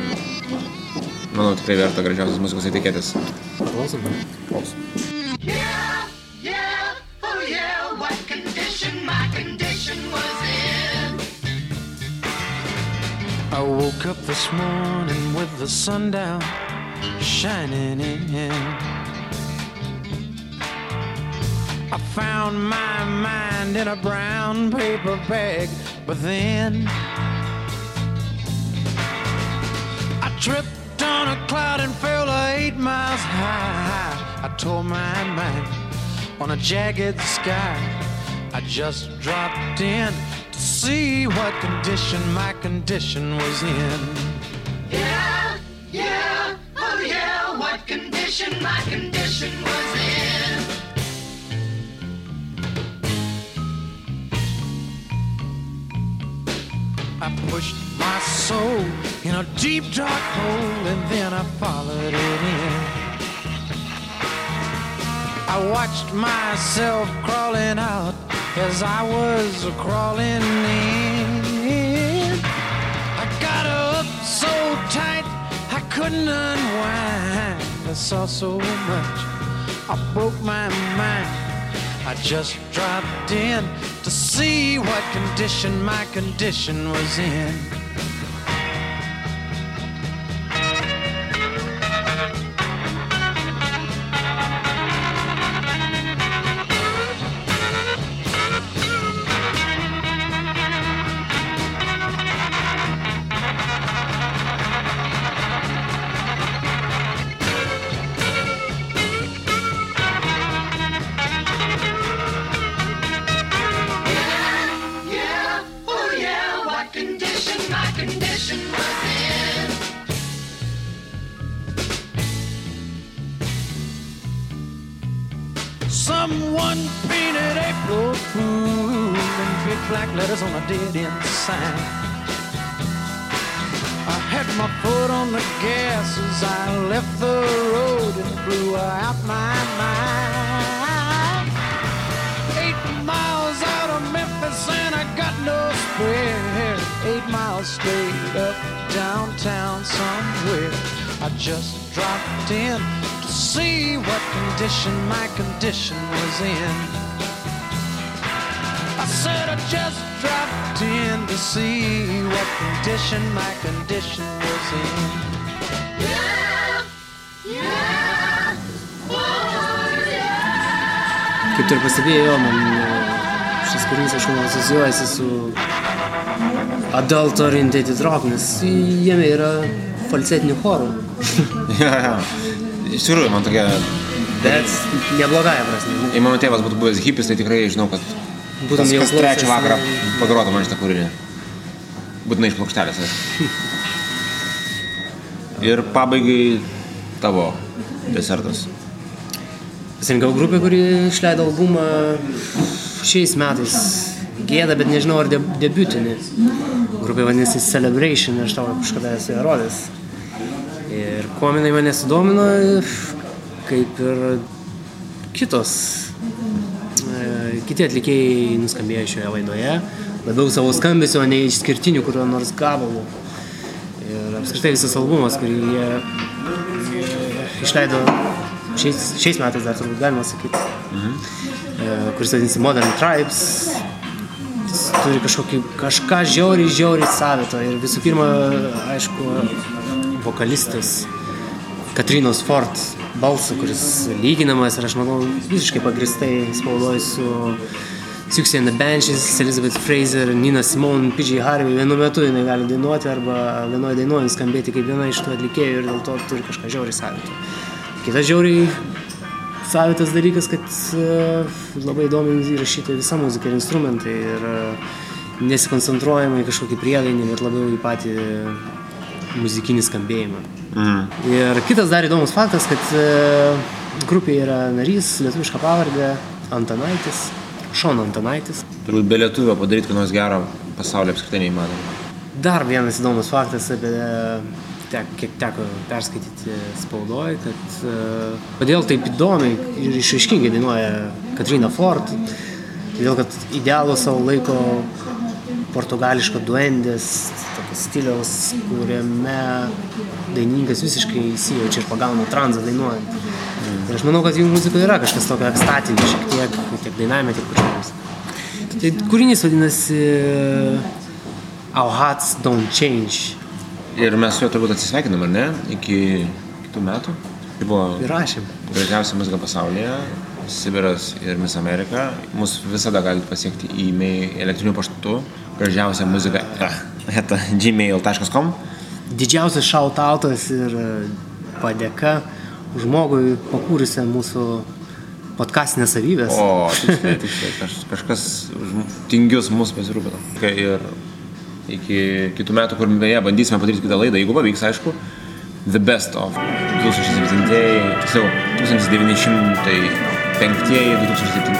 manau tikrai verta gražiausios muzikos etiketės. Klausom. Klausom. Yeah, yeah, oh yeah, what condition my condition was in. I woke up this morning with the sun down shining in. I found my mind in a brown paper bag, but then I tripped on a cloud and fell eight miles high. I tore my mind on a jagged sky. I just dropped in to see what condition my condition was in. Yeah, yeah, oh yeah, what condition my condition was I pushed my soul in a deep dark hole and then I followed it in. I watched myself crawling out as I was crawling in. I got up so tight I couldn't unwind. I saw so much, I broke my mind. I just dropped in to see what condition my condition was in. Miles straight up downtown somewhere. I just dropped in to see what condition my condition was in. I said I just dropped in to see what condition my condition was in. Yeah, yeah, oh yeah. Jo, man e, man asocijuojasi su adult orientated rock, nes jame yra falsetinių chorų. Ja, ja. Iš tikrųjų, man tokia... Bet neblogąją prasme. Jei mano tėvas būtų buvęs hipis, tai tikrai žinau, kad Būtum kas, jau kas trečią vakarą pagrotų man šitą kūrinį. Būtinai iš plokštelės. aišku. Ir pabaigai tavo desertas. Pasirinkau grupę, kuri išleido albumą šiais metais. Gėda, bet nežinau, ar deb debiutinį. Grupė vadinasi Celebration, aš tau kažkada esu ją rodęs. Ir kuo jinai mane sudomino, kaip ir kitos, e, kiti atlikėjai nuskambėjo šioje laidoje, labiau savo skambesio, o ne išskirtinių kurio nors gabalų. Ir apskritai visas albumas, kurį jie e, išleido šiais, šiais metais dar turbūt galima sakyti, e, kuris vadinasi Modern Tribes, jis turi kažkokį, kažką žiauriai, žiauriai savito. Ir visų pirma, aišku, vokalistas Katrinos Ford balsą, kuris lyginamas ir aš manau visiškai pagristai spaudoju su Siuxie and the Benches, Elizabeth Fraser, Nina Simone, PJ Harvey. Vienu metu jinai gali dainuoti arba vienoje dainuoje skambėti kaip viena iš tų atlikėjų ir dėl to turi kažką žiauriai savito. Kitas žiauriai savitas dalykas, kad e, labai įdomiai įrašyta visa muzika ir instrumentai ir e, nesikoncentruojama į kažkokį priedainį, bet labiau į patį muzikinį skambėjimą. Mhm. Ir kitas dar įdomus faktas, kad e, grupėje yra narys, lietuviška pavardė Antanaitis, Šon Antanaitis. Turbūt be lietuvio padaryti, ką nors gero pasaulyje apskritai neįmanoma. Dar vienas įdomus faktas apie, te, kiek teko perskaityti spaudoje, kad e, kodėl taip įdomiai ir išaiškingai dainuoja Katrina Ford. Todėl, kad idealo savo laiko portugališko duendės, stiliaus, kuriame dainininkas visiškai įsijaučia ir pagauna tranzą dainuojant. Ir aš manau, kad jų muzikoje yra kažkas tokio ekstatinio, šiek tiek, tiek dainavime, tiek pačios. Tai kūrinys vadinasi Our Hearts Don't Change. Ir mes su juo turbūt atsisveikinam, ar ne? Iki kitų metų. Tai buvo Įrašėm. gražiausia muzika pasaulyje. Sibiras ir Miss Amerika. Mus visada galite pasiekti e-mail elektriniu paštu. Gražiausia muzika eta gmail.com. Didžiausias šautautas ir e, padėka žmogui pakūrusiam mūsų podkastinės savybės. O, tiksliai, tiksliai. Kaž, kažkas tingius mus pasirūpino. Ir iki kitų metų, kur beje bandysime padaryti kitą laidą, jeigu pavyks, aišku, The Best of 2007, tiksliau, 1905-2007.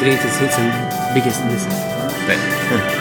Greatest hits and biggest misses. Taip.